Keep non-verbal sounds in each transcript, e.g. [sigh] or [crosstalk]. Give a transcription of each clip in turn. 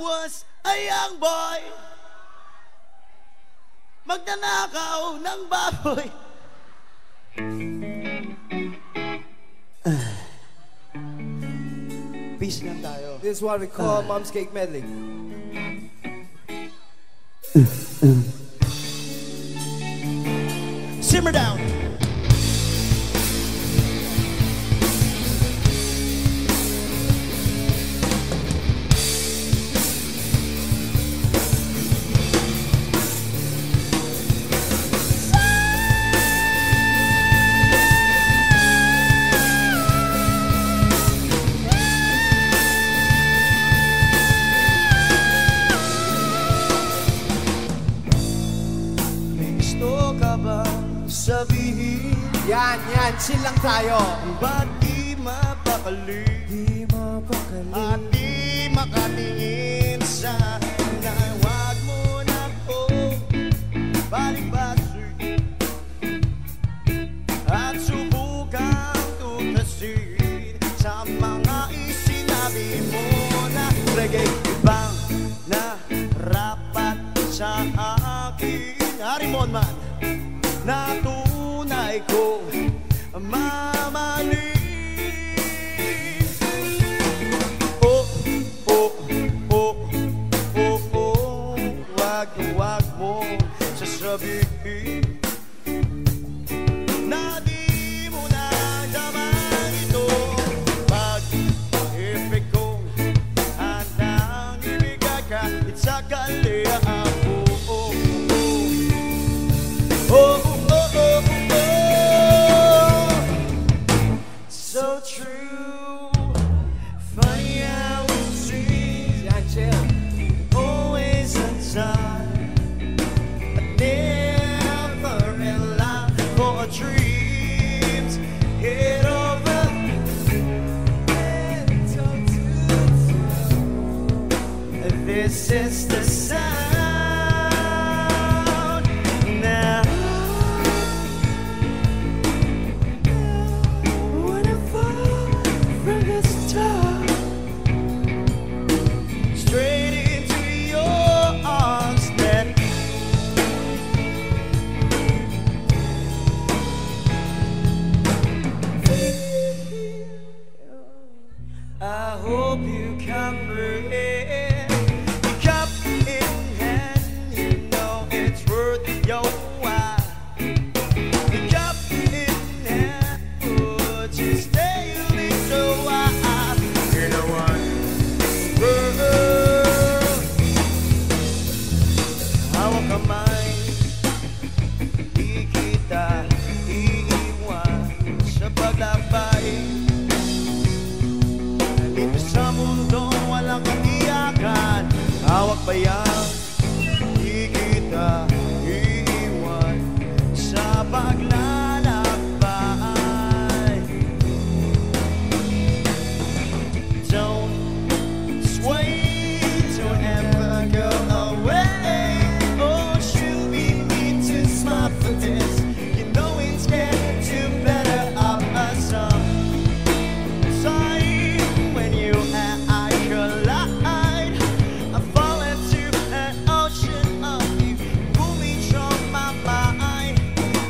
was a young boy Magnanakaw ng baboy [sighs] Peace lang tayo. This is what we call ah. Mom's Cake Medley. [sighs] Simmer down. Yan, yan. Chill lang tayo. Ba't di mapakali? Di mapakali. At di makatingin sa na Huwag mo na po balibasi At subukang tutasin Sa mga isinabi mo na Reggae ibang na rapat sa akin Harimon man na tunay ko mamaling Oh,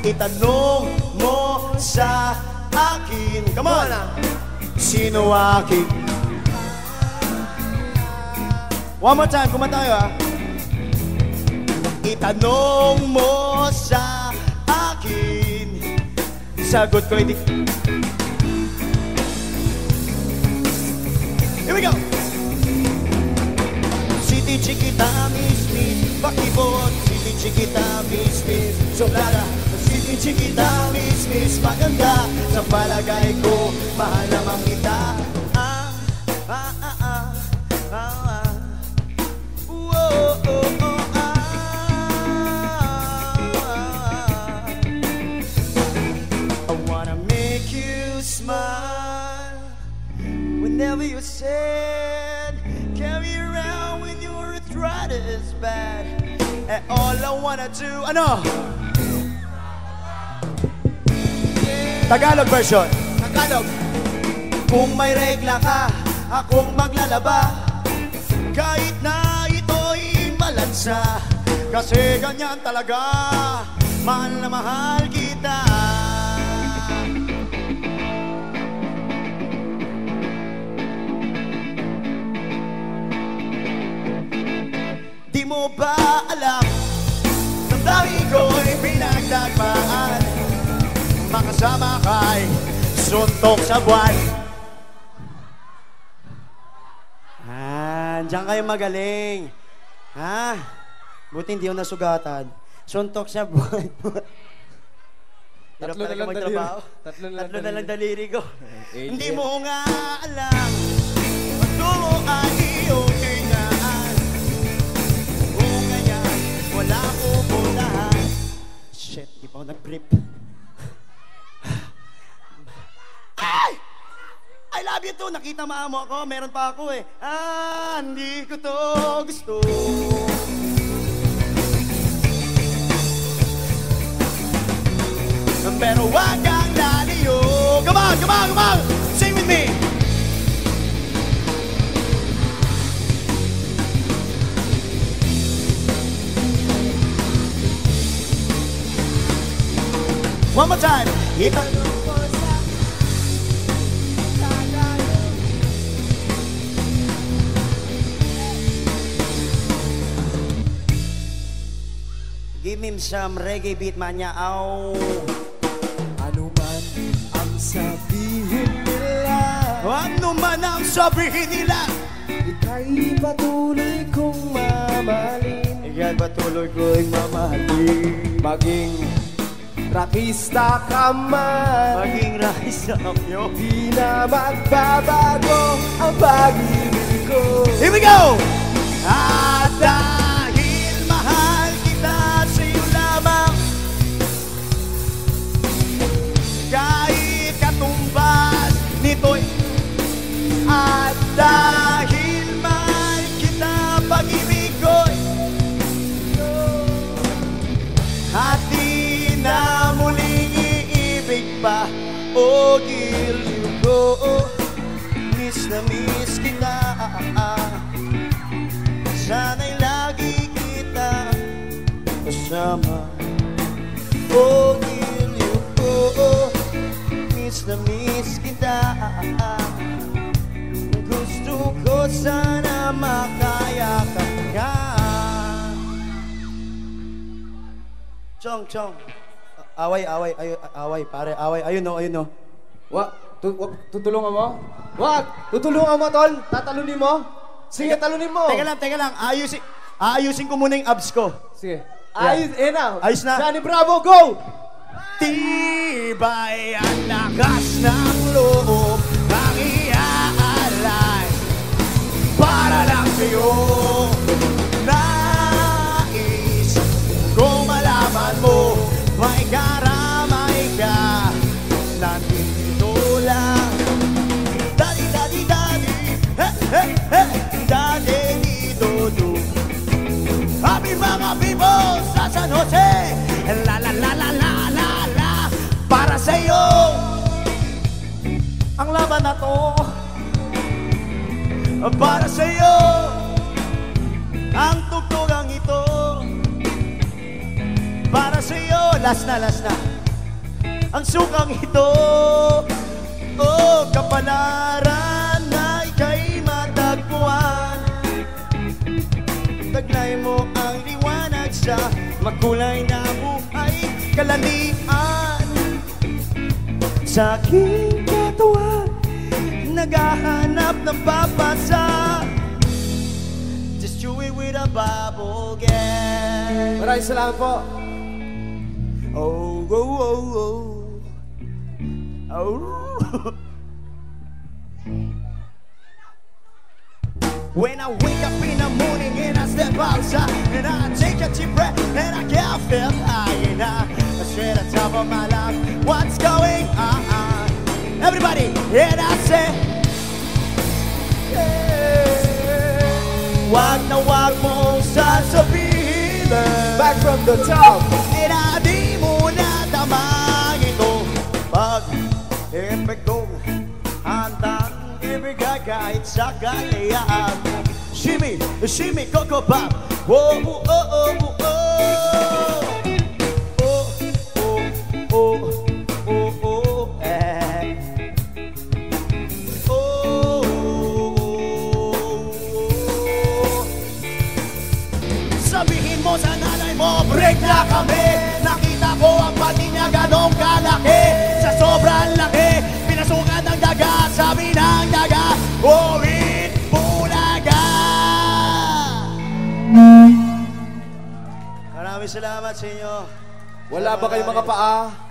Itanong mo sa akin, come on, sino aking One more time, kumanta tayo ah. Itanong mo sa akin. Sagot ko hindi. Here we go! City Chiquita, Miss Miss. Pakibot, City Chiquita, Miss Miss? Sobrada City Chiquita, Miss Miss Maganda Sa palagay ko, mahal naman kita Ah, ah, ah, ah, ah, ah. Whoa, oh, oh, ah. I wanna make you smile whenever you're sad. Carry around with your arthritis bad. And all I wanna do, ano? Tagalog version. Tagalog. Kung may regla ka, akong maglalaba Kahit na umaasa Kasi ganyan talaga Mahal na mahal kita Di mo ba alam Makasama kay suntok sa buwan Ah, diyan kayo magaling. Ha? Buti hindi yung nasugatan. Suntok sa buwan. [laughs] Tatlo na lang daliri. Tatlo na lang Tatlo na lang daliri. daliri ko. Hindi mo nga alam. Pagtungo ay iyong tingaan. Kung ganyan, wala pupuntahan. Shit, di pa ako nag-brief. Too. Nakita maamo ako. Meron pa ako eh. Ah, hindi ko to gusto. Pero wag kang laliyo. Come on, come on, come on. Sing with me. One more time. Itanong Him some reggae beat, manya. Ow. Ano man ang sabihin nila Ano man ang sabihin nila Ika'y patuloy kong mamahalin Ikaw ba tuloy ko'y mamahalin Maging rakista ka man Maging rahis sa kamyo Di na magbabago ang pag-ibig ko Here we go! At pa O giliw ko Miss na miss kita. Sana'y lagi kita kasama. O giliw ko Miss na miss kita. Gusto ko sana makayakap ka. Chong, chong. Away, away, ay, away, pare, away. Ayun no, ayun no. Wa, tu, wag, tutulungan mo? Wag! Tutulungan mo, tol! Tatalunin mo? Sige, talunin mo! Teka lang, teka lang. Ayusin, aayusin ko muna yung abs ko. Sige. Ayos, eh na! Ayos na. Johnny Bravo, go! Tibay ang lakas ng loob ang iaalay para lang sa'yo. Na to. Para sa iyo Ang tugtugang ito. Para sa iyo Last na, last na. Ang sukang ito. Oh, kapalaran na ika'y matagpuan. Taglay mo ang liwanag sa makulay na buhay Kalanian Sa aking Naghahanap ng papasa. Just chew it with a bubble gang Maraming salamat po. Oh, oh, oh, oh. Oh. When I wake up in the morning and I step outside And I take a deep breath and I can't feel high And I straight on top of my life. What's going on? Everybody, and I say the top. Eh na di mo na tamang ito Pag epektong handang ibigay kahit sa kalayaan Shimmy, Shimmy Coco Pop. Oh, oh, oh Oh, salamat sa inyo Wala ba kayong mga paa?